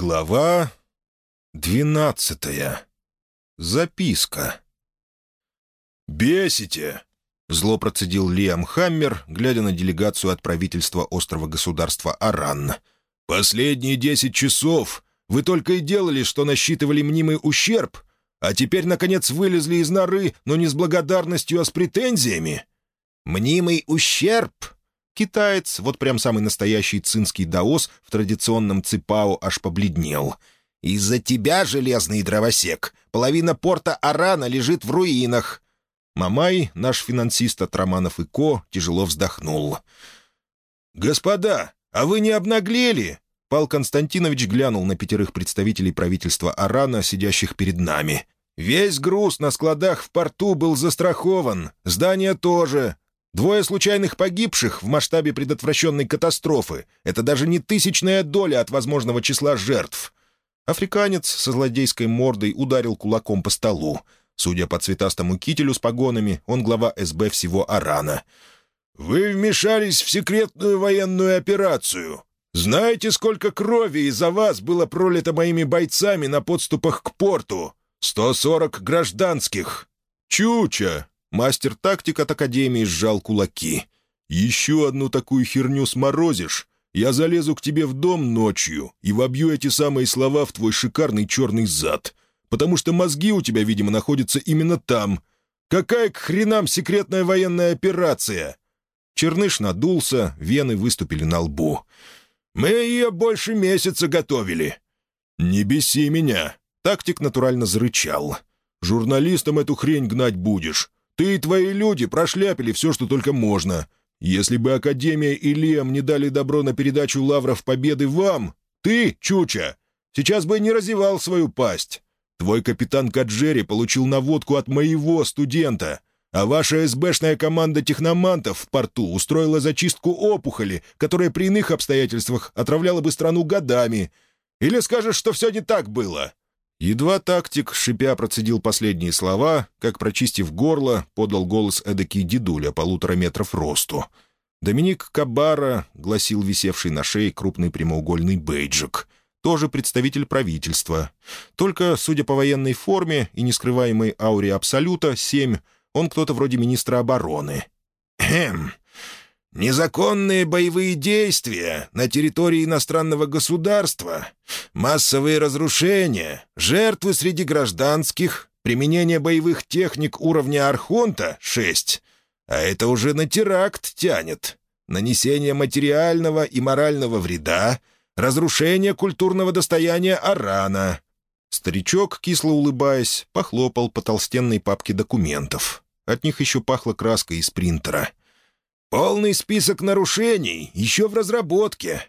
Глава двенадцатая. Записка. «Бесите!» — зло процедил Лиам Хаммер, глядя на делегацию от правительства острова государства Аран. «Последние десять часов вы только и делали, что насчитывали мнимый ущерб, а теперь, наконец, вылезли из норы, но не с благодарностью, а с претензиями». «Мнимый ущерб?» Китаец, вот прям самый настоящий цинский даос в традиционном ципао аж побледнел. «Из-за тебя, железный дровосек, половина порта Арана лежит в руинах». Мамай, наш финансист от Романов и Ко, тяжело вздохнул. «Господа, а вы не обнаглели?» Пал Константинович глянул на пятерых представителей правительства Арана, сидящих перед нами. «Весь груз на складах в порту был застрахован, здание тоже. Двое случайных погибших в масштабе предотвращенной катастрофы — это даже не тысячная доля от возможного числа жертв. Африканец со злодейской мордой ударил кулаком по столу. Судя по цветастому кителю с погонами, он глава СБ всего Арана. «Вы вмешались в секретную военную операцию. Знаете, сколько крови из-за вас было пролито моими бойцами на подступах к порту? 140 гражданских. Чуча, Мастер тактик от Академии сжал кулаки. «Еще одну такую херню сморозишь, я залезу к тебе в дом ночью и вобью эти самые слова в твой шикарный черный зад, потому что мозги у тебя, видимо, находятся именно там. Какая к хренам секретная военная операция?» Черныш надулся, вены выступили на лбу. «Мы ее больше месяца готовили». «Не беси меня!» Тактик натурально зарычал. «Журналистам эту хрень гнать будешь. Ты и твои люди прошляпили все, что только можно. Если бы Академия и Лем не дали добро на передачу лавров победы вам, ты, Чуча, сейчас бы не разевал свою пасть. Твой капитан Каджери получил наводку от моего студента, а ваша СБшная команда техномантов в порту устроила зачистку опухоли, которая при иных обстоятельствах отравляла бы страну годами. Или скажешь, что все не так было?» Едва тактик, шипя, процедил последние слова, как, прочистив горло, подал голос эдакий дедуля полутора метров росту. Доминик Кабара гласил висевший на шее крупный прямоугольный бейджик. Тоже представитель правительства. Только, судя по военной форме и нескрываемой ауре Абсолюта, семь, он кто-то вроде министра обороны. «Хм, Незаконные боевые действия на территории иностранного государства, массовые разрушения, жертвы среди гражданских, применение боевых техник уровня Архонта — шесть. А это уже на теракт тянет. Нанесение материального и морального вреда, разрушение культурного достояния Арана. Старичок, кисло улыбаясь, похлопал по толстенной папке документов. От них еще пахло краской из принтера — Полный список нарушений еще в разработке.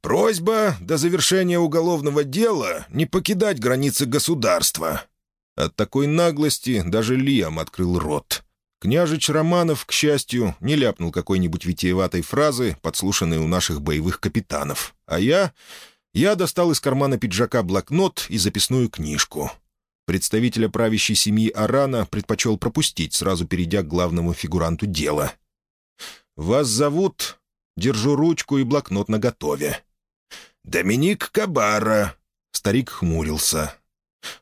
Просьба до завершения уголовного дела не покидать границы государства». От такой наглости даже Лиам открыл рот. Княжич Романов, к счастью, не ляпнул какой-нибудь витиеватой фразы, подслушанной у наших боевых капитанов. А я... Я достал из кармана пиджака блокнот и записную книжку. Представителя правящей семьи Арана предпочел пропустить, сразу перейдя к главному фигуранту дела — «Вас зовут...» Держу ручку и блокнот наготове. «Доминик Кабара», — старик хмурился.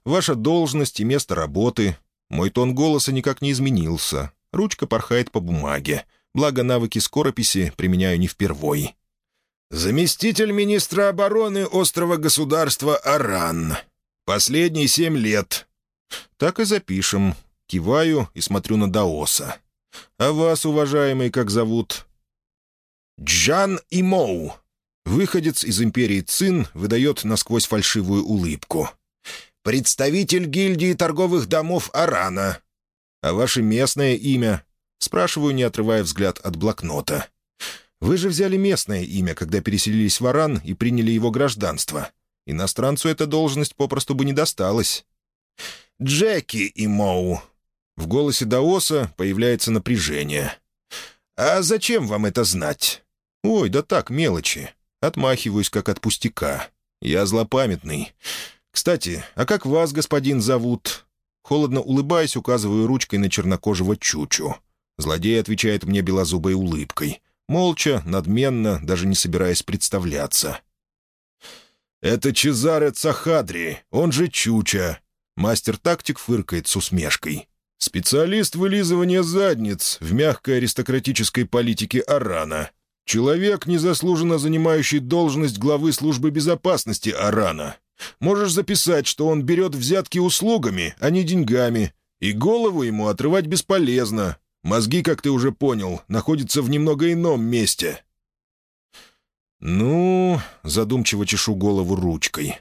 «Ваша должность и место работы». Мой тон голоса никак не изменился. Ручка порхает по бумаге. Благо навыки скорописи применяю не впервой. «Заместитель министра обороны острова государства Аран. Последние семь лет». «Так и запишем». Киваю и смотрю на Даоса. «А вас, уважаемый, как зовут?» «Джан Имоу». Выходец из империи Цин выдает насквозь фальшивую улыбку. «Представитель гильдии торговых домов Арана». «А ваше местное имя?» Спрашиваю, не отрывая взгляд от блокнота. «Вы же взяли местное имя, когда переселились в Аран и приняли его гражданство. Иностранцу эта должность попросту бы не досталась». «Джеки Имоу», в голосе Даоса появляется напряжение. «А зачем вам это знать?» «Ой, да так, мелочи. Отмахиваюсь, как от пустяка. Я злопамятный. Кстати, а как вас, господин, зовут?» Холодно улыбаясь, указываю ручкой на чернокожего Чучу. Злодей отвечает мне белозубой улыбкой. Молча, надменно, даже не собираясь представляться. «Это Чезаре Цахадри, он же Чуча». Мастер-тактик фыркает с усмешкой. «Специалист вылизывания задниц в мягкой аристократической политике Арана. Человек, незаслуженно занимающий должность главы службы безопасности Арана. Можешь записать, что он берет взятки услугами, а не деньгами. И голову ему отрывать бесполезно. Мозги, как ты уже понял, находятся в немного ином месте». «Ну...» — задумчиво чешу голову ручкой.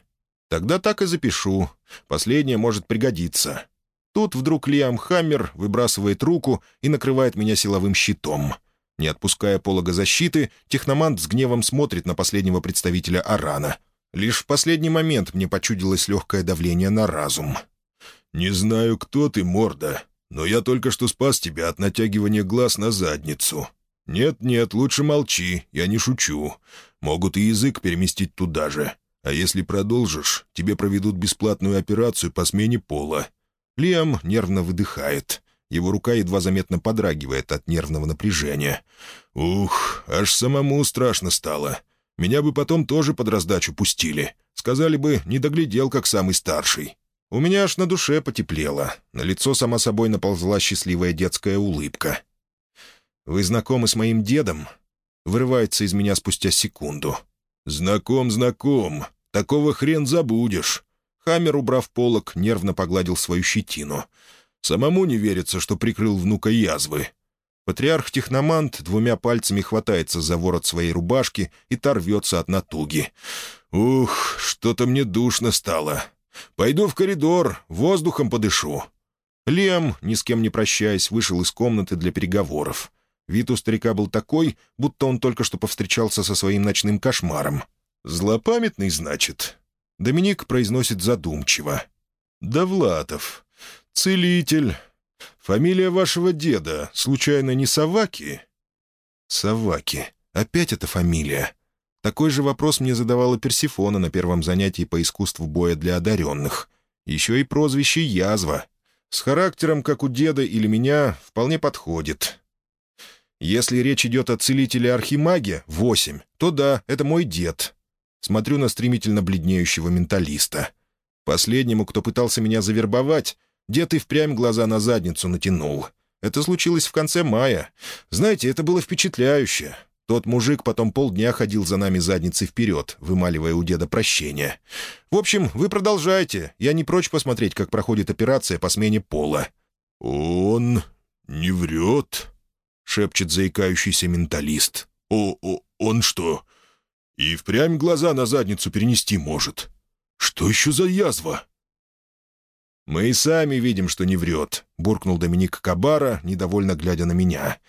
«Тогда так и запишу. Последнее может пригодиться». Тут вдруг Лиам Хаммер выбрасывает руку и накрывает меня силовым щитом. Не отпуская полога защиты, техномант с гневом смотрит на последнего представителя Арана. Лишь в последний момент мне почудилось легкое давление на разум. «Не знаю, кто ты, морда, но я только что спас тебя от натягивания глаз на задницу. Нет-нет, лучше молчи, я не шучу. Могут и язык переместить туда же. А если продолжишь, тебе проведут бесплатную операцию по смене пола». Лиам нервно выдыхает. Его рука едва заметно подрагивает от нервного напряжения. «Ух, аж самому страшно стало. Меня бы потом тоже под раздачу пустили. Сказали бы, не доглядел, как самый старший. У меня аж на душе потеплело. На лицо сама собой наползла счастливая детская улыбка. «Вы знакомы с моим дедом?» Вырывается из меня спустя секунду. «Знаком, знаком. Такого хрен забудешь». Хаммер, убрав полок, нервно погладил свою щетину. Самому не верится, что прикрыл внука язвы. Патриарх-техномант двумя пальцами хватается за ворот своей рубашки и торвется от натуги. «Ух, что-то мне душно стало. Пойду в коридор, воздухом подышу». Лем, ни с кем не прощаясь, вышел из комнаты для переговоров. Вид у старика был такой, будто он только что повстречался со своим ночным кошмаром. «Злопамятный, значит?» Доминик произносит задумчиво. «Довлатов. «Целитель. Фамилия вашего деда, случайно, не Саваки?» «Саваки. Опять эта фамилия?» Такой же вопрос мне задавала Персифона на первом занятии по искусству боя для одаренных. Еще и прозвище «Язва». С характером, как у деда или меня, вполне подходит. Если речь идет о целителе Архимаге, восемь, то да, это мой дед. Смотрю на стремительно бледнеющего менталиста. Последнему, кто пытался меня завербовать, Дед и впрямь глаза на задницу натянул. Это случилось в конце мая. Знаете, это было впечатляюще. Тот мужик потом полдня ходил за нами задницей вперед, вымаливая у деда прощения. В общем, вы продолжайте. Я не прочь посмотреть, как проходит операция по смене пола». «Он не врет?» — шепчет заикающийся менталист. «О, о, он что? И впрямь глаза на задницу перенести может? Что еще за язва?» «Мы и сами видим, что не врет», — буркнул Доминик Кабара, недовольно глядя на меня.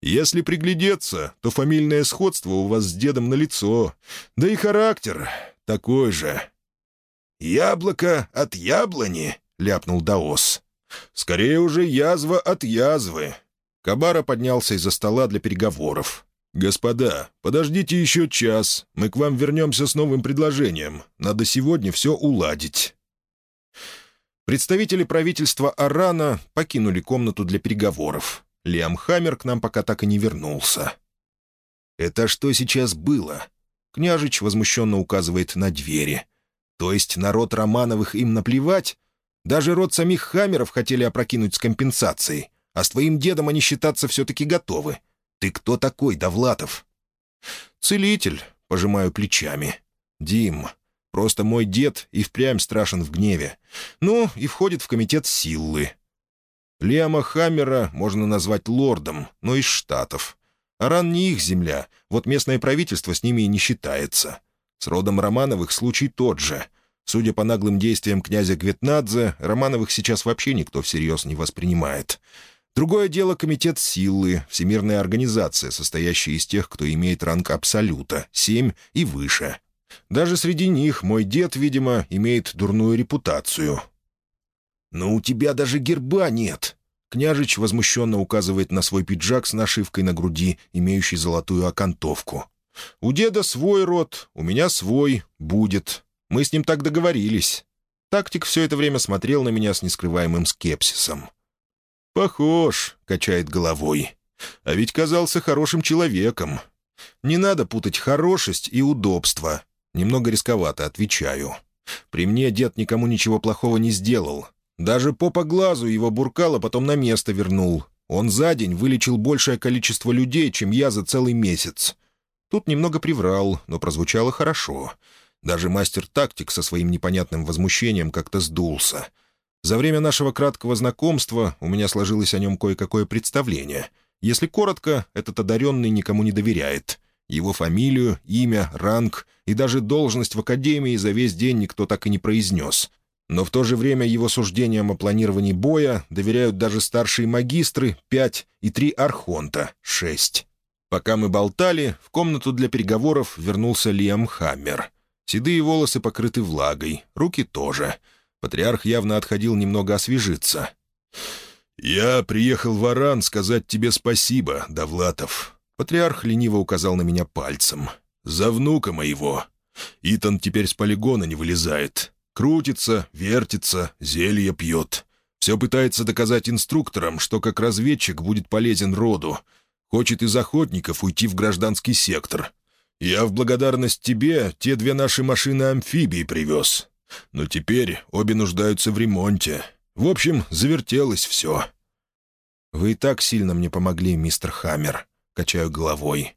«Если приглядеться, то фамильное сходство у вас с дедом налицо, да и характер такой же». «Яблоко от яблони», — ляпнул Даос. «Скорее уже язва от язвы». Кабара поднялся из-за стола для переговоров. «Господа, подождите еще час. Мы к вам вернемся с новым предложением. Надо сегодня все уладить». Представители правительства Арана покинули комнату для переговоров. Лиам Хаммер к нам пока так и не вернулся. «Это что сейчас было?» Княжич возмущенно указывает на двери. «То есть народ Романовых им наплевать? Даже род самих Хаммеров хотели опрокинуть с компенсацией, а с твоим дедом они считаться все-таки готовы. Ты кто такой, Довлатов?» «Целитель», — пожимаю плечами. «Дим, Просто мой дед и впрямь страшен в гневе. Ну, и входит в комитет силы. Лиама Хаммера можно назвать лордом, но из Штатов. Аран не их земля, вот местное правительство с ними и не считается. С родом Романовых случай тот же. Судя по наглым действиям князя Гветнадзе, Романовых сейчас вообще никто всерьез не воспринимает. Другое дело — комитет силы, всемирная организация, состоящая из тех, кто имеет ранг Абсолюта, семь и выше. Даже среди них мой дед, видимо, имеет дурную репутацию. «Но у тебя даже герба нет!» Княжич возмущенно указывает на свой пиджак с нашивкой на груди, имеющий золотую окантовку. «У деда свой род, у меня свой, будет. Мы с ним так договорились». Тактик все это время смотрел на меня с нескрываемым скепсисом. «Похож», — качает головой. «А ведь казался хорошим человеком. Не надо путать хорошесть и удобство. Немного рисковато, отвечаю. При мне дед никому ничего плохого не сделал. Даже попа глазу его буркало, потом на место вернул. Он за день вылечил большее количество людей, чем я за целый месяц. Тут немного приврал, но прозвучало хорошо. Даже мастер-тактик со своим непонятным возмущением как-то сдулся. За время нашего краткого знакомства у меня сложилось о нем кое-какое представление. Если коротко, этот одаренный никому не доверяет. Его фамилию, имя, ранг и даже должность в академии за весь день никто так и не произнес. Но в то же время его суждениям о планировании боя доверяют даже старшие магистры — пять и три архонта — шесть. Пока мы болтали, в комнату для переговоров вернулся Лиам Хаммер. Седые волосы покрыты влагой, руки тоже. Патриарх явно отходил немного освежиться. «Я приехал в Аран сказать тебе спасибо, Давлатов». Патриарх лениво указал на меня пальцем. «За внука моего. Итан теперь с полигона не вылезает. Крутится, вертится, зелье пьет. Все пытается доказать инструкторам, что как разведчик будет полезен роду. Хочет из охотников уйти в гражданский сектор. Я в благодарность тебе те две наши машины-амфибии привез. Но теперь обе нуждаются в ремонте. В общем, завертелось все». «Вы и так сильно мне помогли, мистер Хаммер», — качаю головой.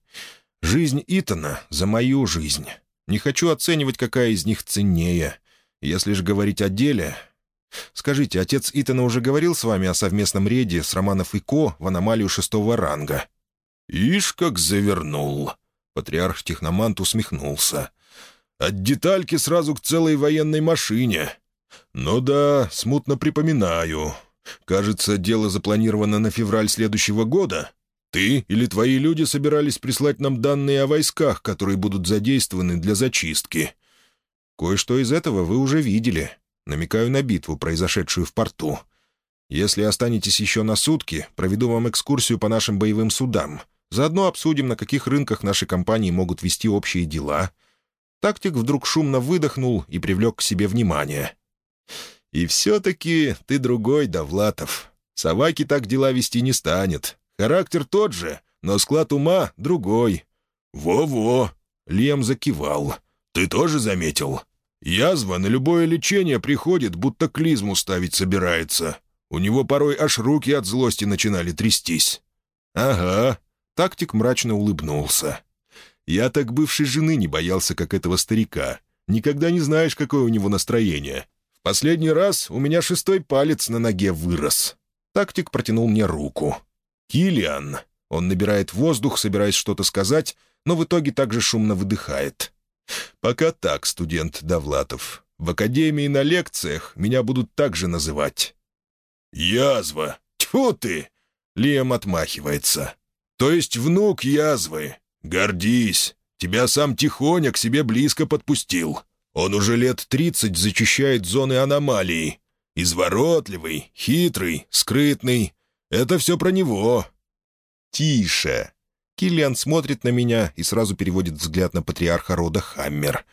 «Жизнь Итана за мою жизнь. Не хочу оценивать, какая из них ценнее. Если же говорить о деле... Скажите, отец Итана уже говорил с вами о совместном рейде с Романов и Ко в аномалию шестого ранга?» «Ишь, как завернул!» Патриарх Техномант усмехнулся. «От детальки сразу к целой военной машине. Ну да, смутно припоминаю. Кажется, дело запланировано на февраль следующего года. Ты или твои люди собирались прислать нам данные о войсках, которые будут задействованы для зачистки. Кое-что из этого вы уже видели. Намекаю на битву, произошедшую в порту. Если останетесь еще на сутки, проведу вам экскурсию по нашим боевым судам. Заодно обсудим, на каких рынках наши компании могут вести общие дела». Тактик вдруг шумно выдохнул и привлек к себе внимание. «И все-таки ты другой, Довлатов. Саваки так дела вести не станет. Характер тот же, но склад ума другой». «Во-во!» — Лем закивал. «Ты тоже заметил? Язва на любое лечение приходит, будто клизму ставить собирается. У него порой аж руки от злости начинали трястись». «Ага», Тактик мрачно улыбнулся. «Я так бывшей жены не боялся, как этого старика. Никогда не знаешь, какое у него настроение. В последний раз у меня шестой палец на ноге вырос». Тактик протянул мне руку. «Киллиан». Он набирает воздух, собираясь что-то сказать, но в итоге также шумно выдыхает. «Пока так, студент Довлатов. В академии на лекциях меня будут так же называть». «Язва! Тьфу ты!» Лиам отмахивается. То есть внук язвы. Гордись. Тебя сам Тихоня к себе близко подпустил. Он уже лет тридцать зачищает зоны аномалии. Изворотливый, хитрый, скрытный. Это все про него». «Тише!» Киллиан смотрит на меня и сразу переводит взгляд на патриарха рода Хаммер.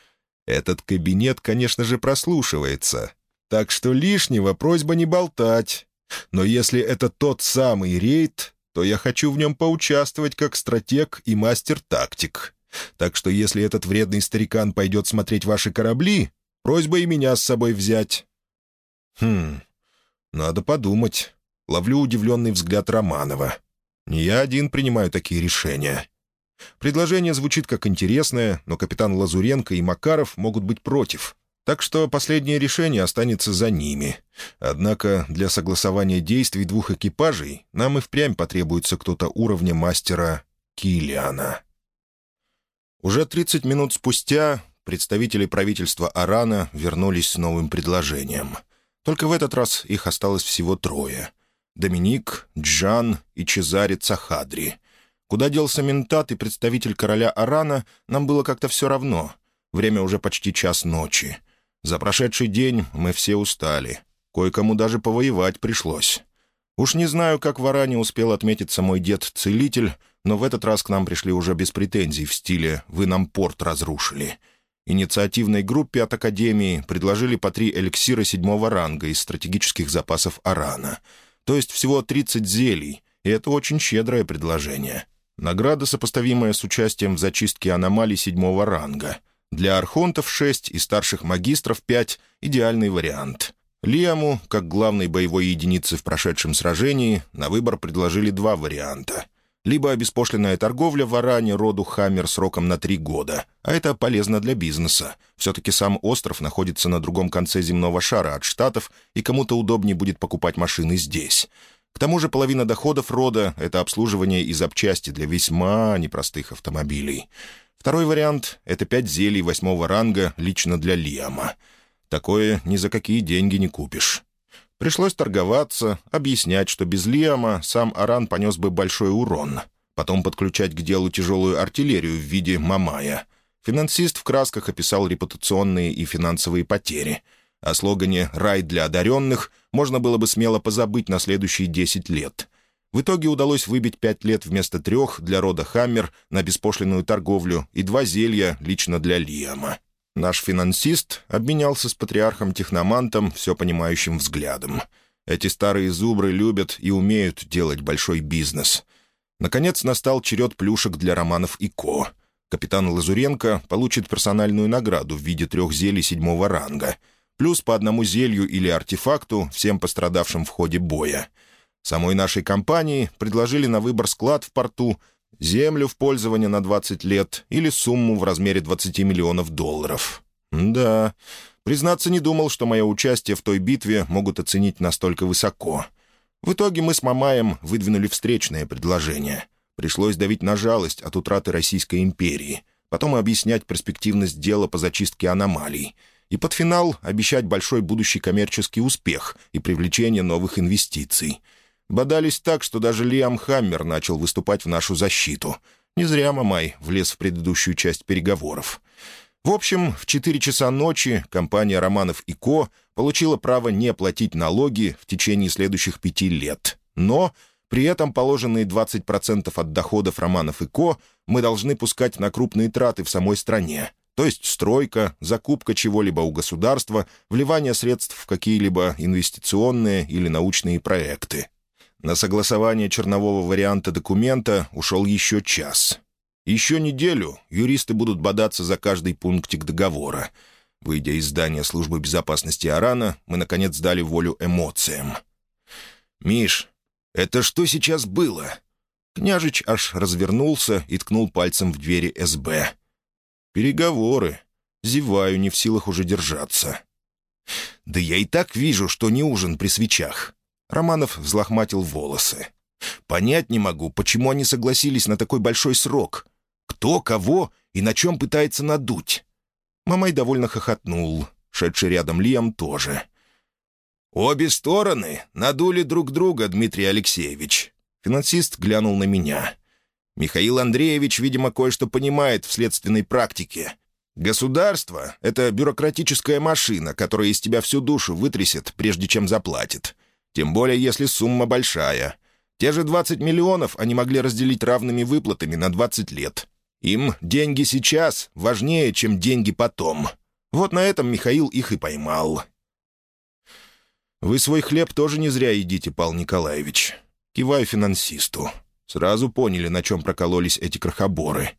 «Этот кабинет, конечно же, прослушивается. Так что лишнего просьба не болтать. Но если это тот самый рейд, то я хочу в нем поучаствовать как стратег и мастер-тактик. Так что если этот вредный старикан пойдет смотреть ваши корабли, просьба и меня с собой взять». «Хм, надо подумать». Ловлю удивленный взгляд Романова. «Не я один принимаю такие решения». Предложение звучит как интересное, но капитан Лазуренко и Макаров могут быть против. Так что последнее решение останется за ними. Однако для согласования действий двух экипажей нам и впрямь потребуется кто-то уровня мастера Килиана. Уже 30 минут спустя представители правительства Арана вернулись с новым предложением. Только в этот раз их осталось всего трое. Доминик, Джан и Чезаре Цахадри. Куда делся ментат и представитель короля Арана, нам было как-то все равно. Время уже почти час ночи. За прошедший день мы все устали. Кое-кому даже повоевать пришлось. Уж не знаю, как в Аране успел отметиться мой дед-целитель, но в этот раз к нам пришли уже без претензий в стиле «вы нам порт разрушили». Инициативной группе от Академии предложили по три эликсира седьмого ранга из стратегических запасов Арана. То есть всего 30 зелий, и это очень щедрое предложение. Награда, сопоставимая с участием в зачистке аномалий седьмого ранга — Для архонтов шесть и старших магистров пять — идеальный вариант. Лиаму, как главной боевой единице в прошедшем сражении, на выбор предложили два варианта. Либо обеспошленная торговля в Аране роду Хаммер сроком на три года, а это полезно для бизнеса. Все-таки сам остров находится на другом конце земного шара от Штатов, и кому-то удобнее будет покупать машины здесь. К тому же половина доходов рода — это обслуживание и запчасти для весьма непростых автомобилей. Второй вариант — это пять зелий восьмого ранга лично для Лиама. Такое ни за какие деньги не купишь. Пришлось торговаться, объяснять, что без Лиама сам Аран понес бы большой урон. Потом подключать к делу тяжелую артиллерию в виде Мамая. Финансист в красках описал репутационные и финансовые потери — о слогане «Рай для одаренных» можно было бы смело позабыть на следующие 10 лет. В итоге удалось выбить пять лет вместо трех для рода Хаммер на беспошлинную торговлю и два зелья лично для Лиама. Наш финансист обменялся с патриархом-техномантом все понимающим взглядом. Эти старые зубры любят и умеют делать большой бизнес. Наконец настал черед плюшек для романов и Ко. Капитан Лазуренко получит персональную награду в виде трех зелий седьмого ранга — плюс по одному зелью или артефакту всем пострадавшим в ходе боя. Самой нашей компании предложили на выбор склад в порту, землю в пользование на 20 лет или сумму в размере 20 миллионов долларов. Да, признаться, не думал, что мое участие в той битве могут оценить настолько высоко. В итоге мы с Мамаем выдвинули встречное предложение. Пришлось давить на жалость от утраты Российской империи, потом объяснять перспективность дела по зачистке аномалий — и под финал обещать большой будущий коммерческий успех и привлечение новых инвестиций. Бодались так, что даже Лиам Хаммер начал выступать в нашу защиту. Не зря Мамай влез в предыдущую часть переговоров. В общем, в 4 часа ночи компания «Романов и Ко» получила право не платить налоги в течение следующих пяти лет. Но при этом положенные 20% от доходов «Романов и Ко» мы должны пускать на крупные траты в самой стране, то есть стройка, закупка чего-либо у государства, вливание средств в какие-либо инвестиционные или научные проекты. На согласование чернового варианта документа ушел еще час. Еще неделю юристы будут бодаться за каждый пунктик договора. Выйдя из здания службы безопасности Арана, мы, наконец, дали волю эмоциям. «Миш, это что сейчас было?» Княжич аж развернулся и ткнул пальцем в двери СБ. «Переговоры. Зеваю, не в силах уже держаться». «Да я и так вижу, что не ужин при свечах». Романов взлохматил волосы. «Понять не могу, почему они согласились на такой большой срок. Кто, кого и на чем пытается надуть?» Мамай довольно хохотнул. Шедший рядом Лиам тоже. «Обе стороны надули друг друга, Дмитрий Алексеевич». Финансист глянул на меня. Михаил Андреевич, видимо, кое-что понимает в следственной практике. Государство — это бюрократическая машина, которая из тебя всю душу вытрясет, прежде чем заплатит. Тем более, если сумма большая. Те же 20 миллионов они могли разделить равными выплатами на 20 лет. Им деньги сейчас важнее, чем деньги потом. Вот на этом Михаил их и поймал. «Вы свой хлеб тоже не зря едите, Пал Николаевич». Киваю финансисту. Сразу поняли, на чем прокололись эти крохоборы.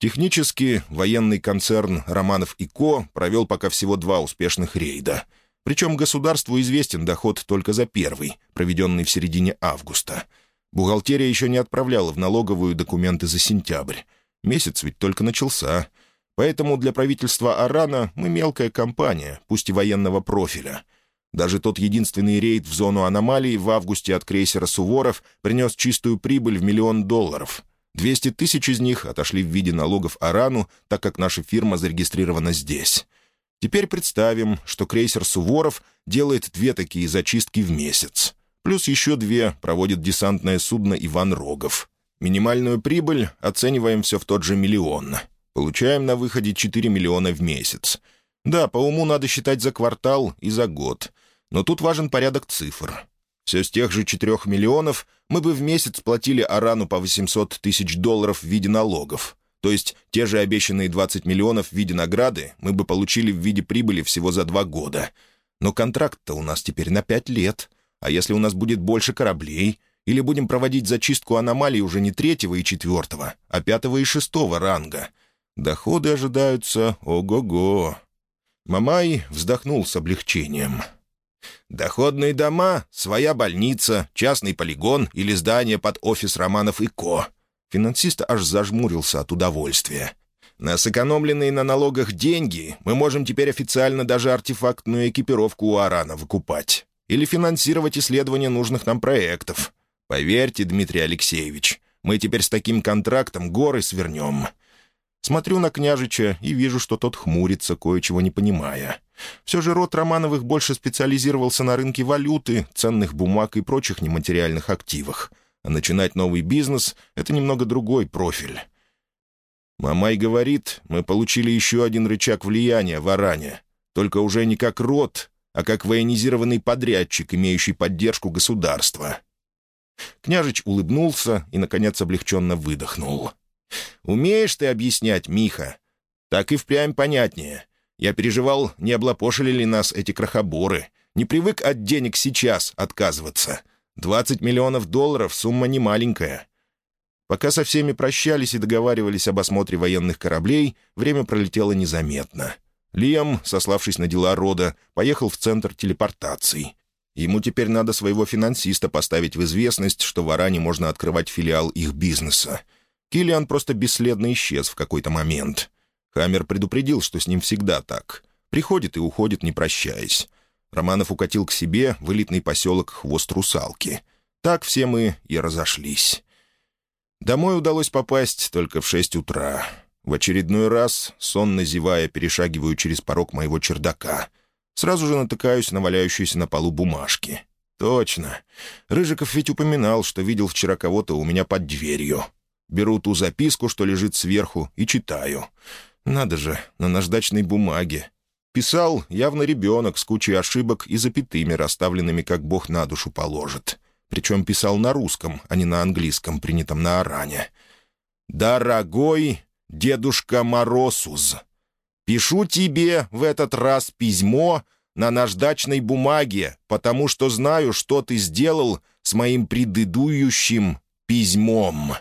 Технически военный концерн «Романов и Ко» провел пока всего два успешных рейда. Причем государству известен доход только за первый, проведенный в середине августа. Бухгалтерия еще не отправляла в налоговую документы за сентябрь. Месяц ведь только начался. Поэтому для правительства Арана мы мелкая компания, пусть и военного профиля — даже тот единственный рейд в зону аномалий в августе от крейсера «Суворов» принес чистую прибыль в миллион долларов. 200 тысяч из них отошли в виде налогов Арану, так как наша фирма зарегистрирована здесь. Теперь представим, что крейсер «Суворов» делает две такие зачистки в месяц. Плюс еще две проводит десантное судно «Иван Рогов». Минимальную прибыль оцениваем все в тот же миллион. Получаем на выходе 4 миллиона в месяц. Да, по уму надо считать за квартал и за год. Но тут важен порядок цифр. Все с тех же 4 миллионов мы бы в месяц платили Арану по 800 тысяч долларов в виде налогов. То есть те же обещанные 20 миллионов в виде награды мы бы получили в виде прибыли всего за два года. Но контракт-то у нас теперь на 5 лет. А если у нас будет больше кораблей, или будем проводить зачистку аномалий уже не третьего и четвертого, а пятого и шестого ранга — Доходы ожидаются ого-го. Мамай вздохнул с облегчением. «Доходные дома, своя больница, частный полигон или здание под офис Романов и Ко». Финансист аж зажмурился от удовольствия. На сэкономленные на налогах деньги мы можем теперь официально даже артефактную экипировку у Арана выкупать. Или финансировать исследования нужных нам проектов. Поверьте, Дмитрий Алексеевич, мы теперь с таким контрактом горы свернем. Смотрю на княжича и вижу, что тот хмурится, кое-чего не понимая. Все же род Романовых больше специализировался на рынке валюты, ценных бумаг и прочих нематериальных активах. А начинать новый бизнес — это немного другой профиль. Мамай говорит, мы получили еще один рычаг влияния в Аране. Только уже не как род, а как военизированный подрядчик, имеющий поддержку государства. Княжич улыбнулся и, наконец, облегченно выдохнул. «Умеешь ты объяснять, Миха? Так и впрямь понятнее. Я переживал, не облапошили ли нас эти крохоборы. Не привык от денег сейчас отказываться. Двадцать миллионов долларов — сумма немаленькая. Пока со всеми прощались и договаривались об осмотре военных кораблей, время пролетело незаметно. Лиам, сославшись на дела рода, поехал в центр телепортаций. Ему теперь надо своего финансиста поставить в известность, что в Аране можно открывать филиал их бизнеса. Киллиан просто бесследно исчез в какой-то момент. Хаммер предупредил, что с ним всегда так. Приходит и уходит, не прощаясь. Романов укатил к себе в элитный поселок Хвост Русалки. Так все мы и разошлись. Домой удалось попасть только в шесть утра. В очередной раз, сонно зевая, перешагиваю через порог моего чердака. Сразу же натыкаюсь на валяющиеся на полу бумажки. Точно. Рыжиков ведь упоминал, что видел вчера кого-то у меня под дверью. Беру ту записку, что лежит сверху, и читаю. Надо же, на наждачной бумаге. Писал явно ребенок с кучей ошибок и запятыми, расставленными, как бог на душу положит. Причем писал на русском, а не на английском, принятом на Аране. «Дорогой дедушка Моросуз, пишу тебе в этот раз письмо на наждачной бумаге, потому что знаю, что ты сделал с моим предыдущим письмом».